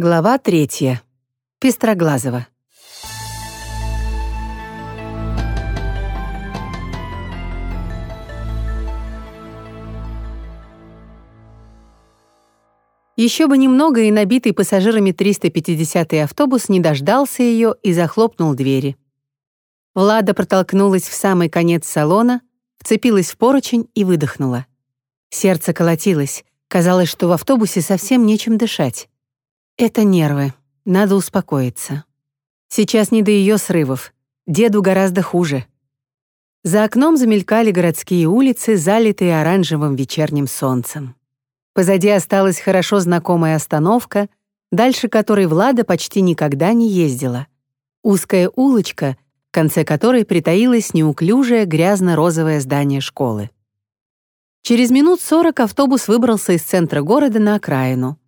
Глава третья. Пестроглазова. Еще бы немного, и набитый пассажирами 350-й автобус не дождался ее и захлопнул двери. Влада протолкнулась в самый конец салона, вцепилась в поручень и выдохнула. Сердце колотилось, казалось, что в автобусе совсем нечем дышать. Это нервы. Надо успокоиться. Сейчас не до ее срывов. Деду гораздо хуже. За окном замелькали городские улицы, залитые оранжевым вечерним солнцем. Позади осталась хорошо знакомая остановка, дальше которой Влада почти никогда не ездила. Узкая улочка, в конце которой притаилось неуклюжее грязно-розовое здание школы. Через минут сорок автобус выбрался из центра города на окраину.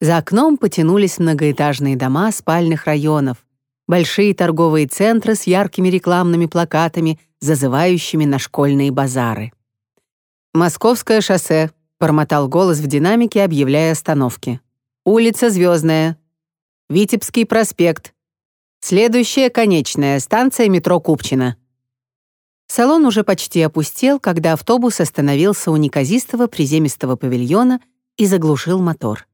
За окном потянулись многоэтажные дома спальных районов, большие торговые центры с яркими рекламными плакатами, зазывающими на школьные базары. «Московское шоссе», — бормотал голос в динамике, объявляя остановки. «Улица Звездная. Витебский проспект. Следующая конечная станция метро Купчино». Салон уже почти опустел, когда автобус остановился у неказистого приземистого павильона и заглушил мотор.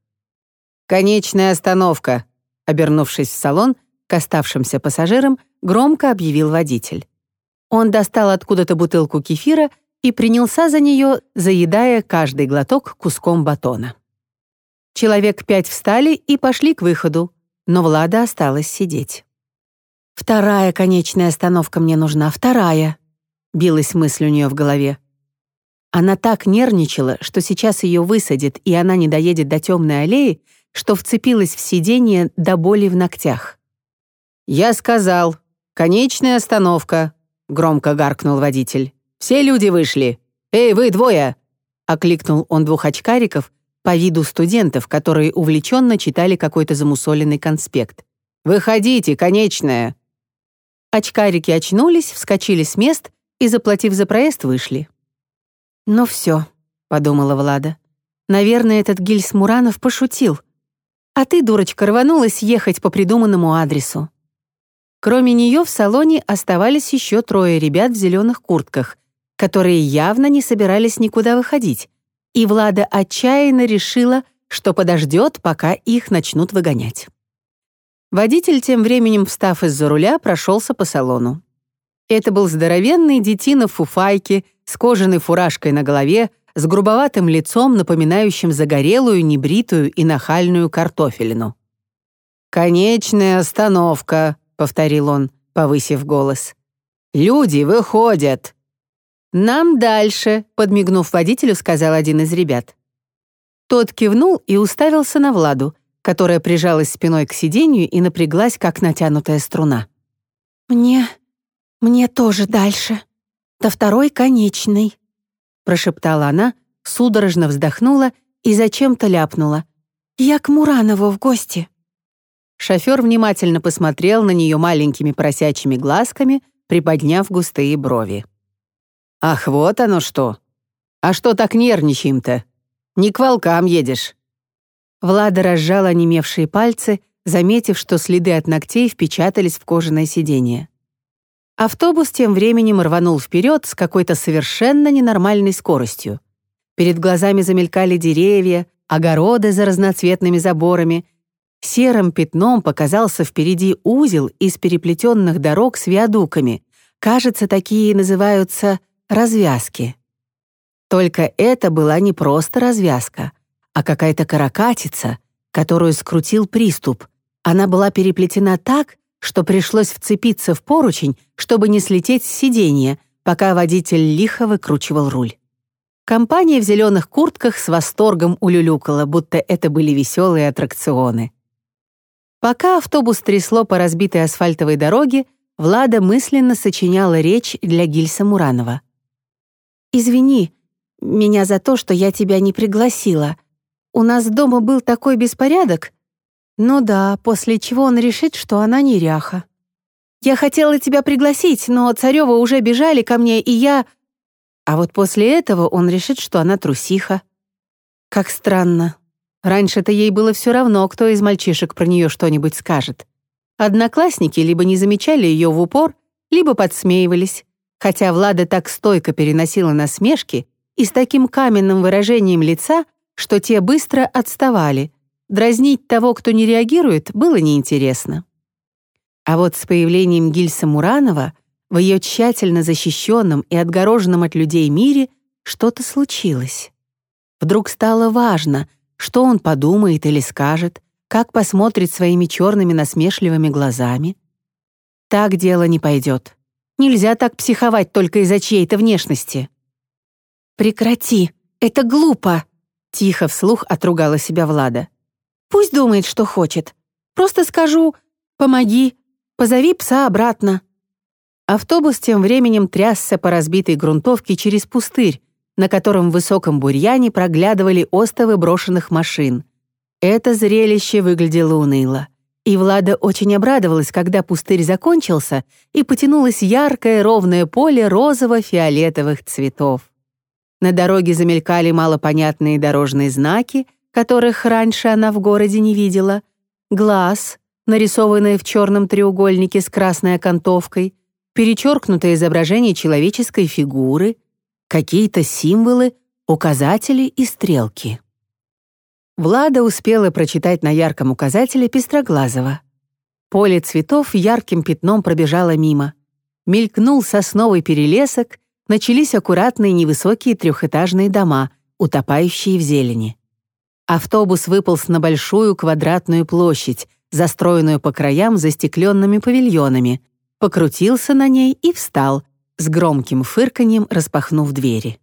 «Конечная остановка», — обернувшись в салон, к оставшимся пассажирам громко объявил водитель. Он достал откуда-то бутылку кефира и принялся за нее, заедая каждый глоток куском батона. Человек пять встали и пошли к выходу, но Влада осталась сидеть. «Вторая конечная остановка мне нужна, вторая», — билась мысль у нее в голове. Она так нервничала, что сейчас ее высадит, и она не доедет до темной аллеи, что вцепилась в сиденье до боли в ногтях. «Я сказал, конечная остановка», — громко гаркнул водитель. «Все люди вышли. Эй, вы двое!» — окликнул он двух очкариков по виду студентов, которые увлеченно читали какой-то замусоленный конспект. «Выходите, конечная!» Очкарики очнулись, вскочили с мест и, заплатив за проезд, вышли. «Ну все», — подумала Влада. «Наверное, этот Гильс Муранов пошутил. А ты, дурочка, рванулась ехать по придуманному адресу. Кроме нее в салоне оставались еще трое ребят в зеленых куртках, которые явно не собирались никуда выходить, и Влада отчаянно решила, что подождет, пока их начнут выгонять. Водитель, тем временем встав из-за руля, прошелся по салону. Это был здоровенный детина в фуфайке с кожаной фуражкой на голове, с грубоватым лицом, напоминающим загорелую, небритую и нахальную картофелину. «Конечная остановка», — повторил он, повысив голос. «Люди выходят!» «Нам дальше», — подмигнув водителю, сказал один из ребят. Тот кивнул и уставился на Владу, которая прижалась спиной к сиденью и напряглась, как натянутая струна. «Мне... мне тоже дальше. До второй конечной», прошептала она, судорожно вздохнула и зачем-то ляпнула. «Я к Муранову в гости». Шофер внимательно посмотрел на нее маленькими просячими глазками, приподняв густые брови. «Ах, вот оно что! А что так нервничаем-то? Не к волкам едешь!» Влада разжала онемевшие пальцы, заметив, что следы от ногтей впечатались в кожаное сиденье. Автобус тем временем рванул вперед с какой-то совершенно ненормальной скоростью. Перед глазами замелькали деревья, огороды за разноцветными заборами. Серым пятном показался впереди узел из переплетенных дорог с виадуками. Кажется, такие называются развязки. Только это была не просто развязка, а какая-то каракатица, которую скрутил приступ. Она была переплетена так, что пришлось вцепиться в поручень, чтобы не слететь с сиденья, пока водитель лихо выкручивал руль. Компания в зеленых куртках с восторгом улюлюкала, будто это были веселые аттракционы. Пока автобус трясло по разбитой асфальтовой дороге, Влада мысленно сочиняла речь для Гильса Муранова. «Извини меня за то, что я тебя не пригласила. У нас дома был такой беспорядок, ну да, после чего он решит, что она неряха. Я хотела тебя пригласить, но Царёва уже бежали ко мне, и я... А вот после этого он решит, что она трусиха. Как странно. Раньше-то ей было все равно, кто из мальчишек про нее что-нибудь скажет. Одноклассники либо не замечали ее в упор, либо подсмеивались, хотя Влада так стойко переносила насмешки и с таким каменным выражением лица, что те быстро отставали. Дразнить того, кто не реагирует, было неинтересно. А вот с появлением Гильса Муранова в ее тщательно защищенном и отгороженном от людей мире что-то случилось. Вдруг стало важно, что он подумает или скажет, как посмотрит своими черными насмешливыми глазами. Так дело не пойдет. Нельзя так психовать только из-за чьей-то внешности. «Прекрати, это глупо!» — тихо вслух отругала себя Влада. «Пусть думает, что хочет. Просто скажу «помоги», позови пса обратно». Автобус тем временем трясся по разбитой грунтовке через пустырь, на котором в высоком бурьяне проглядывали остовы брошенных машин. Это зрелище выглядело уныло. И Влада очень обрадовалась, когда пустырь закончился, и потянулось яркое ровное поле розово-фиолетовых цветов. На дороге замелькали малопонятные дорожные знаки, которых раньше она в городе не видела, глаз, нарисованный в черном треугольнике с красной окантовкой, перечеркнутое изображение человеческой фигуры — какие-то символы, указатели и стрелки. Влада успела прочитать на ярком указателе Пестроглазого. Поле цветов ярким пятном пробежало мимо. Мелькнул сосновый перелесок, начались аккуратные невысокие трехэтажные дома, утопающие в зелени. Автобус выполз на большую квадратную площадь, застроенную по краям застекленными павильонами, покрутился на ней и встал — с громким фырканьем распахнув двери.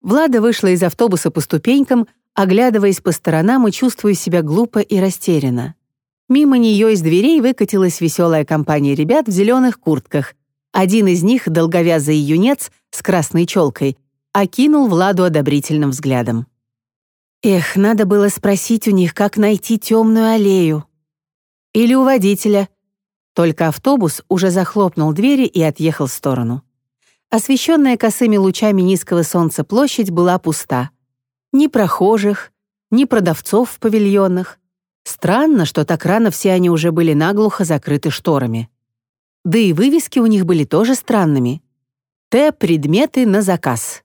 Влада вышла из автобуса по ступенькам, оглядываясь по сторонам и чувствуя себя глупо и растерянно. Мимо нее из дверей выкатилась веселая компания ребят в зеленых куртках. Один из них, долговязый юнец с красной челкой, окинул Владу одобрительным взглядом. Эх, надо было спросить у них, как найти темную аллею. Или у водителя, только автобус уже захлопнул двери и отъехал в сторону. Освещенная косыми лучами низкого солнца площадь была пуста. Ни прохожих, ни продавцов в павильонах. Странно, что так рано все они уже были наглухо закрыты шторами. Да и вывески у них были тоже странными. Т-предметы на заказ.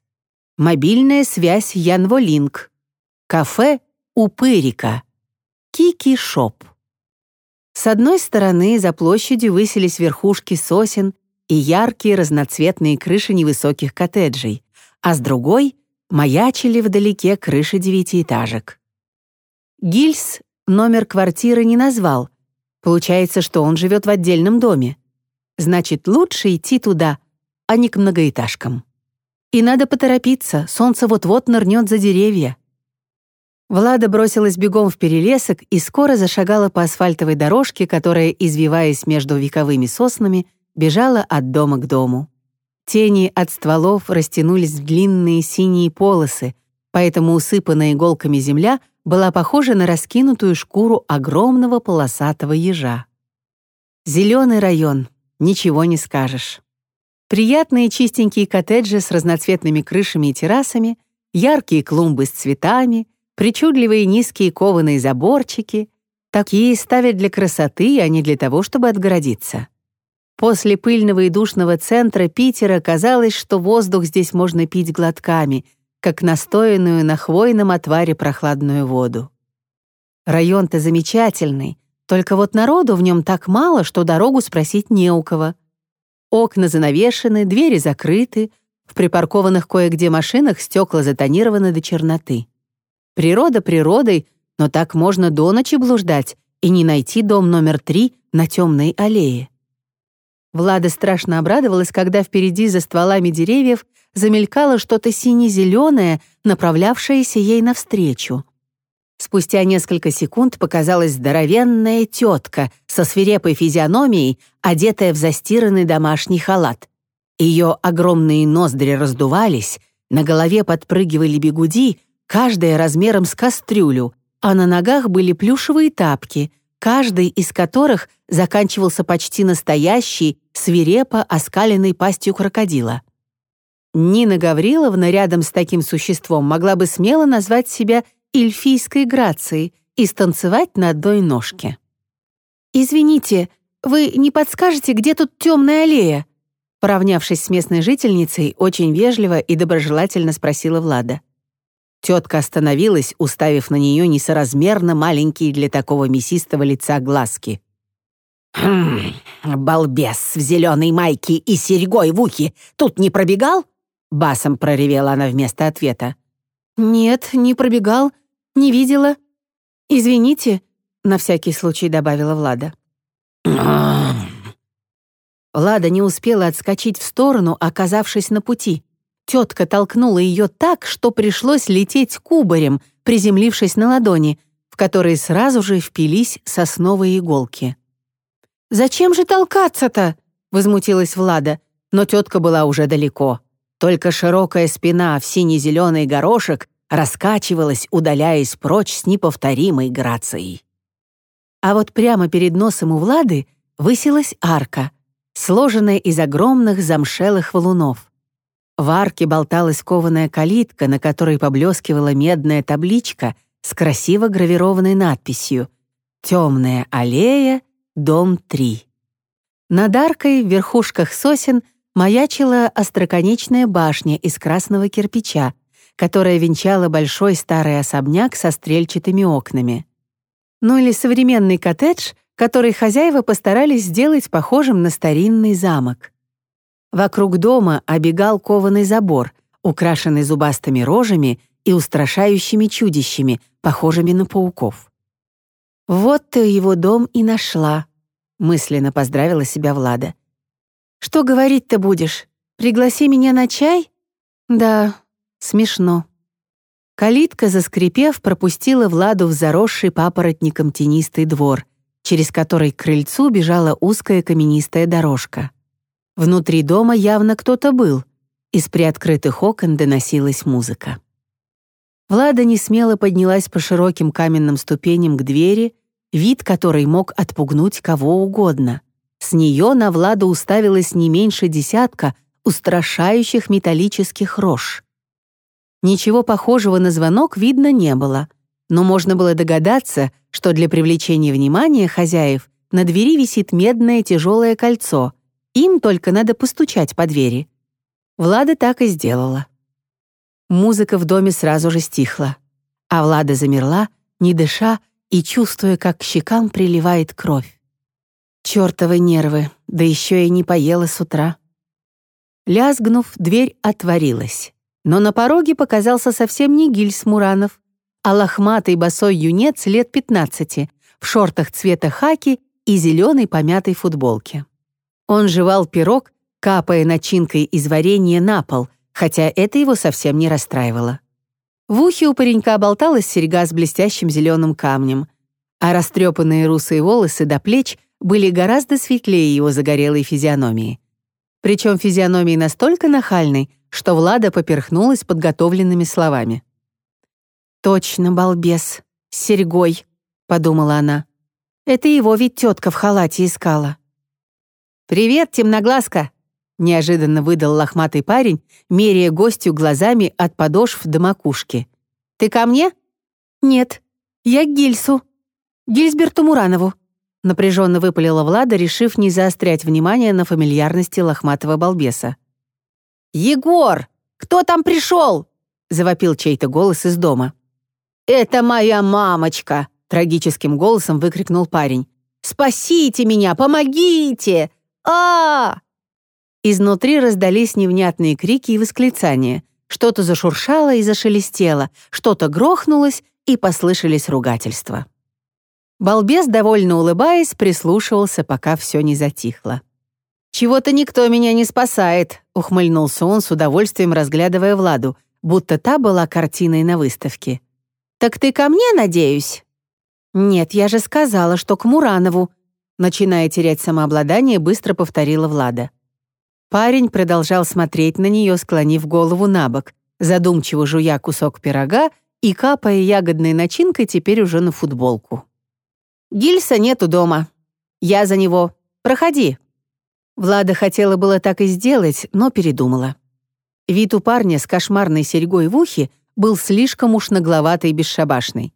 Мобильная связь Янволинк. Кафе Упырика. Кики-шоп. С одной стороны за площадью высились верхушки сосен и яркие разноцветные крыши невысоких коттеджей, а с другой маячили вдалеке крыши девятиэтажек. Гильс номер квартиры не назвал. Получается, что он живет в отдельном доме. Значит, лучше идти туда, а не к многоэтажкам. И надо поторопиться, солнце вот-вот нырнет за деревья. Влада бросилась бегом в перелесок и скоро зашагала по асфальтовой дорожке, которая, извиваясь между вековыми соснами, бежала от дома к дому. Тени от стволов растянулись в длинные синие полосы, поэтому усыпанная иголками земля была похожа на раскинутую шкуру огромного полосатого ежа. Зеленый район, ничего не скажешь. Приятные чистенькие коттеджи с разноцветными крышами и террасами, яркие клумбы с цветами — причудливые низкие кованые заборчики. Такие ставят для красоты, а не для того, чтобы отгородиться. После пыльного и душного центра Питера казалось, что воздух здесь можно пить глотками, как настоянную на хвойном отваре прохладную воду. Район-то замечательный, только вот народу в нем так мало, что дорогу спросить не у кого. Окна занавешены, двери закрыты, в припаркованных кое-где машинах стекла затонированы до черноты. Природа природой, но так можно до ночи блуждать и не найти дом номер три на темной аллее. Влада страшно обрадовалась, когда впереди за стволами деревьев замелькало что-то сине-зеленое, направлявшееся ей навстречу. Спустя несколько секунд показалась здоровенная тетка со свирепой физиономией, одетая в застиранный домашний халат. Ее огромные ноздри раздувались, на голове подпрыгивали бегуди, каждая размером с кастрюлю, а на ногах были плюшевые тапки, каждый из которых заканчивался почти настоящей, свирепо оскаленной пастью крокодила. Нина Гавриловна рядом с таким существом могла бы смело назвать себя эльфийской грацией и станцевать на одной ножке. «Извините, вы не подскажете, где тут темная аллея?» Поравнявшись с местной жительницей, очень вежливо и доброжелательно спросила Влада. Тетка остановилась, уставив на нее несоразмерно маленькие для такого мясистого лица глазки. «Хм, балбес в зеленой майке и серьгой в ухе тут не пробегал?» Басом проревела она вместо ответа. «Нет, не пробегал, не видела. Извините», — на всякий случай добавила Влада. Влада не успела отскочить в сторону, оказавшись на пути. Тетка толкнула ее так, что пришлось лететь кубарем, приземлившись на ладони, в которые сразу же впились сосновые иголки. «Зачем же толкаться-то?» — возмутилась Влада, но тетка была уже далеко. Только широкая спина в сине-зеленый горошек раскачивалась, удаляясь прочь с неповторимой грацией. А вот прямо перед носом у Влады высилась арка, сложенная из огромных замшелых валунов. В арке болталась кованая калитка, на которой поблескивала медная табличка с красиво гравированной надписью «Темная аллея, дом 3». Над аркой в верхушках сосен маячила остроконечная башня из красного кирпича, которая венчала большой старый особняк со стрельчатыми окнами. Ну или современный коттедж, который хозяева постарались сделать похожим на старинный замок. Вокруг дома обегал кованый забор, украшенный зубастыми рожами и устрашающими чудищами, похожими на пауков. «Вот ты его дом и нашла», — мысленно поздравила себя Влада. «Что говорить-то будешь? Пригласи меня на чай?» «Да, смешно». Калитка, заскрипев, пропустила Владу в заросший папоротником тенистый двор, через который к крыльцу бежала узкая каменистая дорожка. Внутри дома явно кто-то был. Из приоткрытых окон доносилась музыка. Влада несмело поднялась по широким каменным ступеням к двери, вид которой мог отпугнуть кого угодно. С нее на Владу уставилось не меньше десятка устрашающих металлических рож. Ничего похожего на звонок видно не было, но можно было догадаться, что для привлечения внимания хозяев на двери висит медное тяжелое кольцо — им только надо постучать по двери. Влада так и сделала. Музыка в доме сразу же стихла, а Влада замерла, не дыша и чувствуя, как к щекам приливает кровь. Чёртовы нервы, да еще и не поела с утра. Лязгнув, дверь отворилась. Но на пороге показался совсем не Гильс Муранов, а лохматый босой юнец лет 15 в шортах цвета хаки и зеленой помятой футболке. Он жевал пирог, капая начинкой из варенья на пол, хотя это его совсем не расстраивало. В ухе у паренька болталась серьга с блестящим зеленым камнем, а растрепанные русые волосы до плеч были гораздо светлее его загорелой физиономии. Причем физиономии настолько нахальной, что Влада поперхнулась подготовленными словами. «Точно, балбес, с серьгой», — подумала она. «Это его ведь тетка в халате искала». «Привет, темноглазка!» — неожиданно выдал лохматый парень, меряя гостю глазами от подошв до макушки. «Ты ко мне?» «Нет, я к Гильсу. Гильсберту Муранову», — напряженно выпалила Влада, решив не заострять внимание на фамильярности лохматого балбеса. «Егор, кто там пришел?» — завопил чей-то голос из дома. «Это моя мамочка!» — трагическим голосом выкрикнул парень. «Спасите меня! Помогите! А Изнутри раздались невнятные крики и восклицания. Что-то зашуршало и зашелестело, что-то грохнулось, и послышались ругательства. Балбес, довольно улыбаясь, прислушивался, пока все не затихло. «Чего-то никто меня не спасает», — ухмыльнулся он с удовольствием, разглядывая Владу, будто та была картиной на выставке. «Так ты ко мне, надеюсь?» «Нет, я же сказала, что к Муранову», Начиная терять самообладание, быстро повторила Влада. Парень продолжал смотреть на нее, склонив голову на бок, задумчиво жуя кусок пирога и капая ягодной начинкой теперь уже на футболку. «Гильса нету дома. Я за него. Проходи». Влада хотела было так и сделать, но передумала. Вид у парня с кошмарной серьгой в ухе был слишком уж нагловатый и бесшабашный.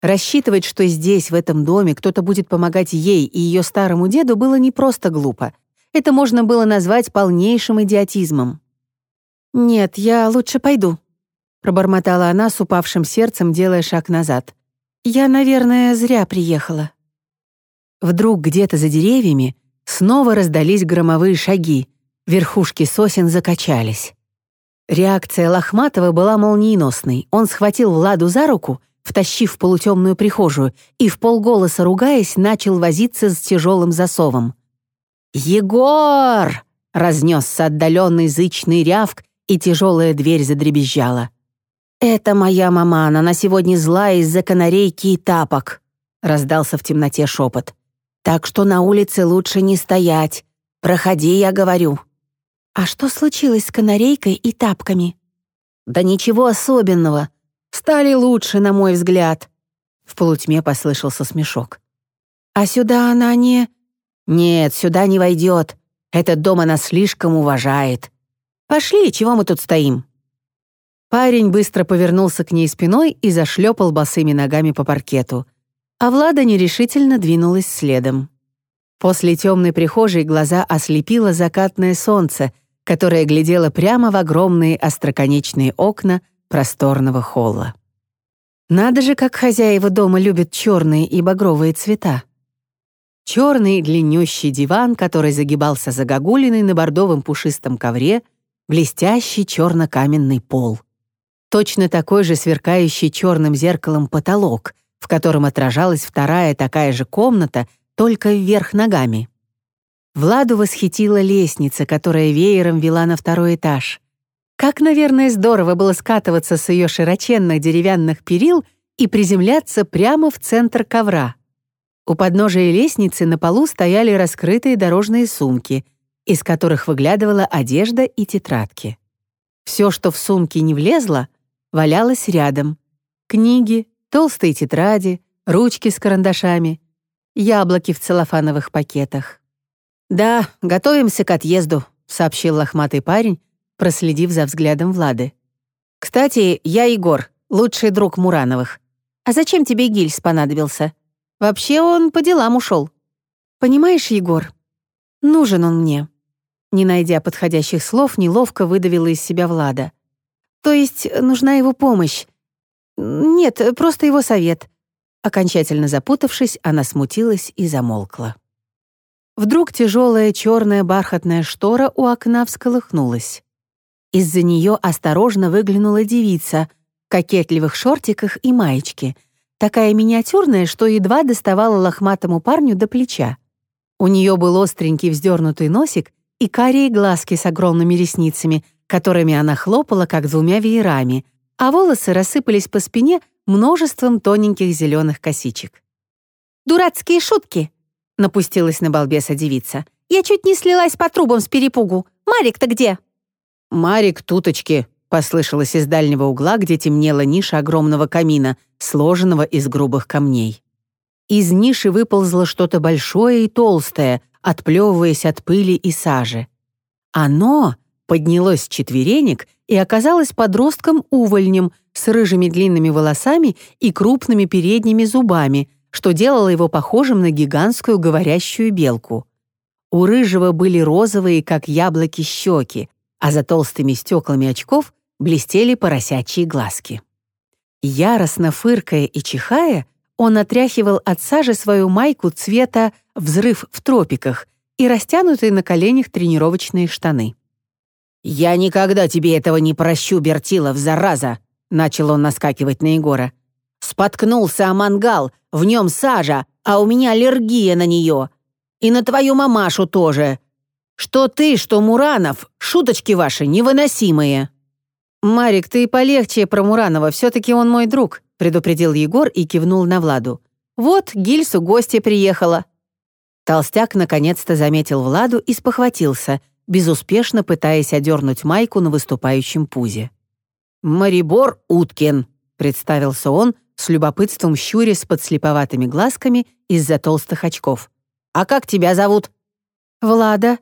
Рассчитывать, что здесь, в этом доме, кто-то будет помогать ей и ее старому деду, было не просто глупо. Это можно было назвать полнейшим идиотизмом. «Нет, я лучше пойду», — пробормотала она с упавшим сердцем, делая шаг назад. «Я, наверное, зря приехала». Вдруг где-то за деревьями снова раздались громовые шаги, верхушки сосен закачались. Реакция Лохматова была молниеносной. Он схватил Владу за руку втащив в полутемную прихожую, и в полголоса ругаясь, начал возиться с тяжелым засовом. «Егор!» — разнесся отдаленный зычный рявк, и тяжелая дверь задребезжала. «Это моя маман, она сегодня злая из-за канарейки и тапок», — раздался в темноте шепот. «Так что на улице лучше не стоять. Проходи, я говорю». «А что случилось с канарейкой и тапками?» «Да ничего особенного. Стали лучше, на мой взгляд». В полутьме послышался смешок. «А сюда она не...» «Нет, сюда не войдет. Этот дом она слишком уважает. Пошли, чего мы тут стоим?» Парень быстро повернулся к ней спиной и зашлепал босыми ногами по паркету, а Влада нерешительно двинулась следом. После темной прихожей глаза ослепило закатное солнце, которое глядело прямо в огромные остроконечные окна просторного холла. Надо же, как хозяева дома любят черные и багровые цвета. Черный длиннющий диван, который загибался за гагулиной на бордовом пушистом ковре, блестящий черно-каменный пол. Точно такой же сверкающий черным зеркалом потолок, в котором отражалась вторая такая же комната, только вверх ногами. Владу восхитила лестница, которая веером вела на второй этаж. Как, наверное, здорово было скатываться с ее широченных деревянных перил и приземляться прямо в центр ковра. У подножия лестницы на полу стояли раскрытые дорожные сумки, из которых выглядывала одежда и тетрадки. Все, что в сумки не влезло, валялось рядом. Книги, толстые тетради, ручки с карандашами, яблоки в целлофановых пакетах. «Да, готовимся к отъезду», — сообщил лохматый парень, проследив за взглядом Влады. «Кстати, я Егор, лучший друг Мурановых. А зачем тебе Гильс понадобился? Вообще он по делам ушел. Понимаешь, Егор, нужен он мне». Не найдя подходящих слов, неловко выдавила из себя Влада. «То есть нужна его помощь. Нет, просто его совет». Окончательно запутавшись, она смутилась и замолкла. Вдруг тяжелая черная бархатная штора у окна всколыхнулась. Из-за нее осторожно выглянула девица в кокетливых шортиках и маечке, такая миниатюрная, что едва доставала лохматому парню до плеча. У нее был остренький вздернутый носик и карие глазки с огромными ресницами, которыми она хлопала, как двумя веерами, а волосы рассыпались по спине множеством тоненьких зеленых косичек. «Дурацкие шутки!» — напустилась на балбеса девица. «Я чуть не слилась по трубам с перепугу. Марик-то где?» «Марик, туточки!» — послышалось из дальнего угла, где темнела ниша огромного камина, сложенного из грубых камней. Из ниши выползло что-то большое и толстое, отплевываясь от пыли и сажи. Оно поднялось с четверенек и оказалось подростком-увольнем с рыжими длинными волосами и крупными передними зубами, что делало его похожим на гигантскую говорящую белку. У рыжего были розовые, как яблоки, щеки, а за толстыми стеклами очков блестели поросячьи глазки. Яростно фыркая и чихая, он отряхивал от сажи свою майку цвета «взрыв в тропиках» и растянутые на коленях тренировочные штаны. «Я никогда тебе этого не прощу, Бертилов, зараза!» начал он наскакивать на Егора. «Споткнулся о мангал, в нем сажа, а у меня аллергия на нее. И на твою мамашу тоже. Что ты, что Муранов, шуточки ваши невыносимые». «Марик, ты полегче про Муранова, все-таки он мой друг», предупредил Егор и кивнул на Владу. «Вот, Гильсу гостья приехала». Толстяк наконец-то заметил Владу и спохватился, безуспешно пытаясь одернуть майку на выступающем пузе. «Марибор Уткин», — представился он, с любопытством щуря с подслеповатыми глазками из-за толстых очков. «А как тебя зовут?» «Влада»,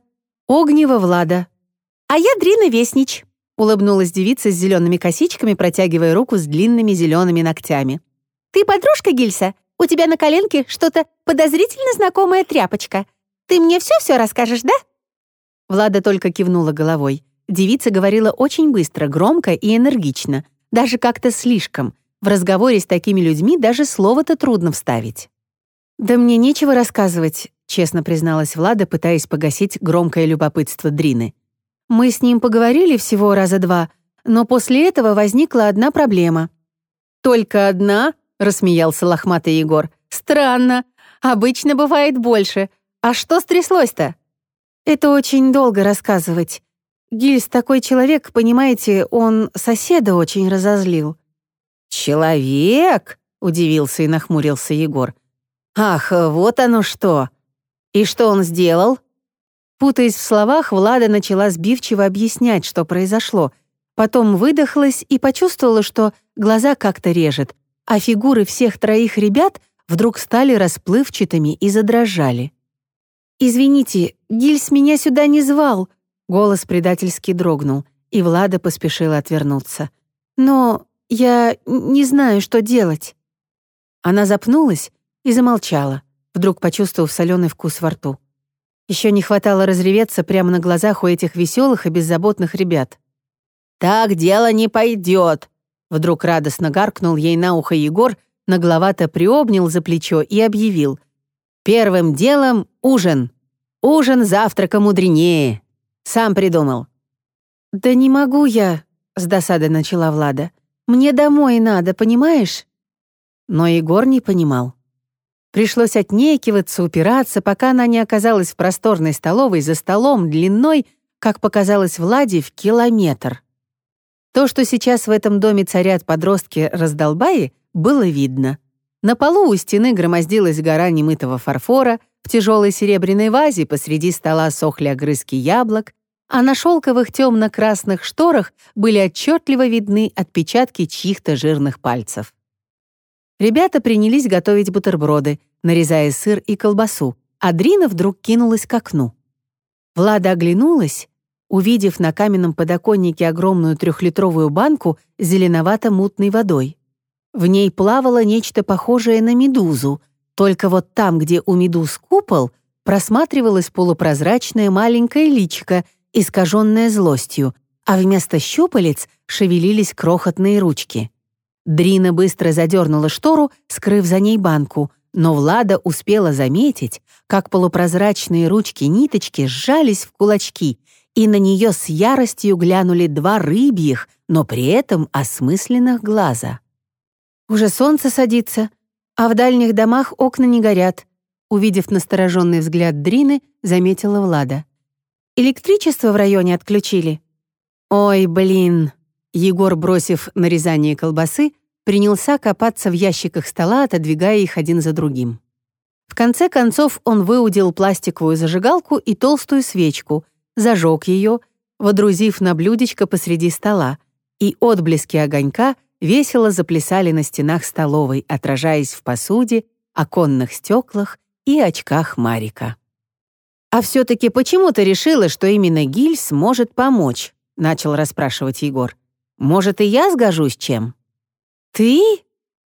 Огнева Влада. А я Дрина Веснич. улыбнулась девица с зелеными косичками, протягивая руку с длинными зелеными ногтями. «Ты подружка Гильса? У тебя на коленке что-то подозрительно знакомая тряпочка. Ты мне все-все расскажешь, да?» Влада только кивнула головой. Девица говорила очень быстро, громко и энергично, даже как-то слишком. В разговоре с такими людьми даже слово-то трудно вставить. «Да мне нечего рассказывать», — честно призналась Влада, пытаясь погасить громкое любопытство Дрины. «Мы с ним поговорили всего раза два, но после этого возникла одна проблема». «Только одна?» — рассмеялся лохматый Егор. «Странно. Обычно бывает больше. А что стряслось-то?» «Это очень долго рассказывать. Гильс такой человек, понимаете, он соседа очень разозлил». «Человек?» — удивился и нахмурился Егор. «Ах, вот оно что! И что он сделал?» Путаясь в словах, Влада начала сбивчиво объяснять, что произошло. Потом выдохлась и почувствовала, что глаза как-то режет, а фигуры всех троих ребят вдруг стали расплывчатыми и задрожали. «Извините, Гильс меня сюда не звал», — голос предательски дрогнул, и Влада поспешила отвернуться. «Но я не знаю, что делать». Она запнулась и замолчала, вдруг почувствовав соленый вкус во рту. Еще не хватало разреветься прямо на глазах у этих веселых и беззаботных ребят. «Так дело не пойдет», Вдруг радостно гаркнул ей на ухо Егор, нагловато приобнял за плечо и объявил. «Первым делом ужин. Ужин завтрака мудренее. Сам придумал». «Да не могу я», — с досадой начала Влада. «Мне домой надо, понимаешь?» Но Егор не понимал. Пришлось отнекиваться, упираться, пока она не оказалась в просторной столовой за столом длиной, как показалось Владе, в километр. То, что сейчас в этом доме царят подростки-раздолбаи, было видно. На полу у стены громоздилась гора немытого фарфора, в тяжелой серебряной вазе посреди стола сохли огрызки яблок, а на шелковых темно-красных шторах были отчетливо видны отпечатки чьих-то жирных пальцев. Ребята принялись готовить бутерброды, нарезая сыр и колбасу, а Дрина вдруг кинулась к окну. Влада оглянулась увидев на каменном подоконнике огромную трехлитровую банку с зеленовато-мутной водой. В ней плавало нечто похожее на медузу, только вот там, где у медуз купол, просматривалась полупрозрачная маленькая личико, искаженная злостью, а вместо щупалец шевелились крохотные ручки. Дрина быстро задернула штору, скрыв за ней банку, но Влада успела заметить, как полупрозрачные ручки-ниточки сжались в кулачки и на нее с яростью глянули два рыбьих, но при этом осмысленных глаза. «Уже солнце садится, а в дальних домах окна не горят», увидев настороженный взгляд Дрины, заметила Влада. «Электричество в районе отключили?» «Ой, блин!» Егор, бросив нарезание колбасы, принялся копаться в ящиках стола, отодвигая их один за другим. В конце концов он выудил пластиковую зажигалку и толстую свечку — зажег ее, водрузив на блюдечко посреди стола, и отблески огонька весело заплясали на стенах столовой, отражаясь в посуде, оконных стеклах и очках Марика. «А все-таки почему ты решила, что именно Гильс может помочь?» — начал расспрашивать Егор. «Может, и я сгожусь чем?» «Ты?»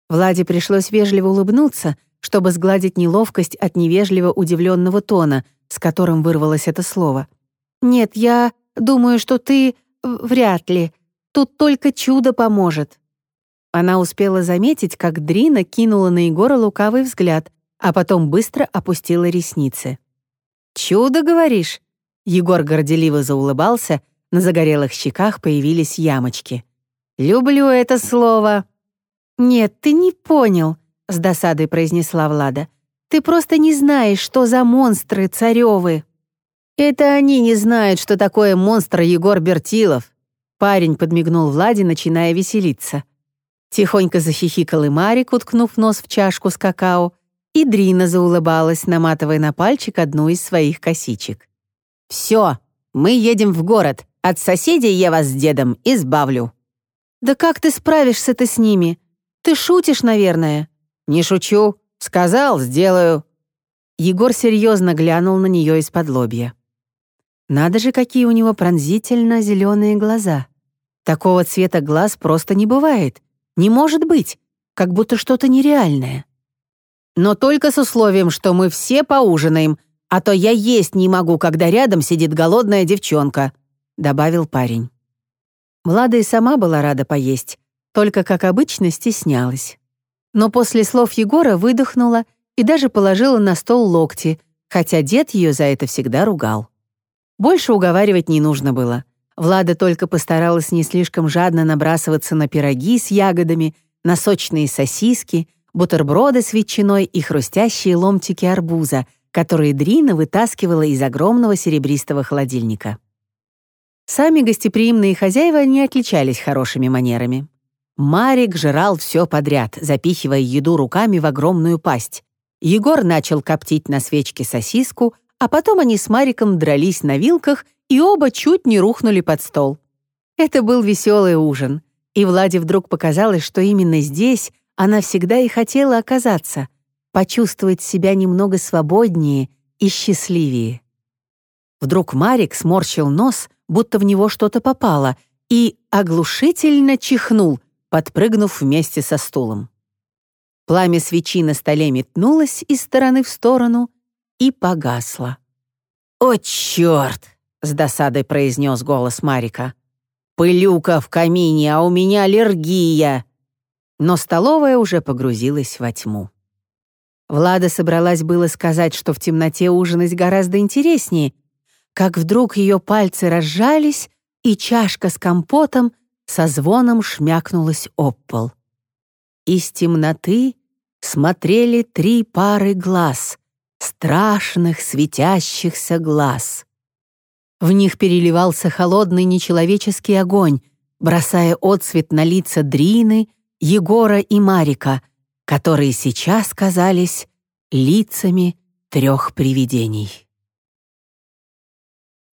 Владе пришлось вежливо улыбнуться, чтобы сгладить неловкость от невежливо удивленного тона, с которым вырвалось это слово — «Нет, я думаю, что ты... вряд ли. Тут только чудо поможет». Она успела заметить, как Дрина кинула на Егора лукавый взгляд, а потом быстро опустила ресницы. «Чудо, говоришь?» Егор горделиво заулыбался, на загорелых щеках появились ямочки. «Люблю это слово». «Нет, ты не понял», — с досадой произнесла Влада. «Ты просто не знаешь, что за монстры царевы». «Это они не знают, что такое монстр Егор Бертилов», Парень подмигнул Владе, начиная веселиться. Тихонько захихикал и Марик, уткнув нос в чашку с какао, и Дрина заулыбалась, наматывая на пальчик одну из своих косичек. «Все, мы едем в город. От соседей я вас с дедом избавлю». «Да как ты справишься-то с ними? Ты шутишь, наверное?» «Не шучу. Сказал, сделаю». Егор серьезно глянул на нее из-под лобья. Надо же, какие у него пронзительно зеленые глаза. Такого цвета глаз просто не бывает. Не может быть, как будто что-то нереальное. Но только с условием, что мы все поужинаем, а то я есть не могу, когда рядом сидит голодная девчонка», — добавил парень. Влада и сама была рада поесть, только, как обычно, стеснялась. Но после слов Егора выдохнула и даже положила на стол локти, хотя дед ее за это всегда ругал. Больше уговаривать не нужно было. Влада только постаралась не слишком жадно набрасываться на пироги с ягодами, на сочные сосиски, бутерброды с ветчиной и хрустящие ломтики арбуза, которые Дрина вытаскивала из огромного серебристого холодильника. Сами гостеприимные хозяева не отличались хорошими манерами. Марик жрал все подряд, запихивая еду руками в огромную пасть. Егор начал коптить на свечке сосиску, а потом они с Мариком дрались на вилках и оба чуть не рухнули под стол. Это был веселый ужин, и Владе вдруг показалось, что именно здесь она всегда и хотела оказаться, почувствовать себя немного свободнее и счастливее. Вдруг Марик сморщил нос, будто в него что-то попало, и оглушительно чихнул, подпрыгнув вместе со стулом. Пламя свечи на столе метнулось из стороны в сторону и погасло. «О, черт!» — с досадой произнес голос Марика. «Пылюка в камине, а у меня аллергия!» Но столовая уже погрузилась во тьму. Влада собралась было сказать, что в темноте ужинать гораздо интереснее, как вдруг ее пальцы разжались, и чашка с компотом со звоном шмякнулась об пол. Из темноты смотрели три пары глаз, страшных светящихся глаз. В них переливался холодный нечеловеческий огонь, бросая отсвет на лица Дрины, Егора и Марика, которые сейчас казались лицами трех привидений.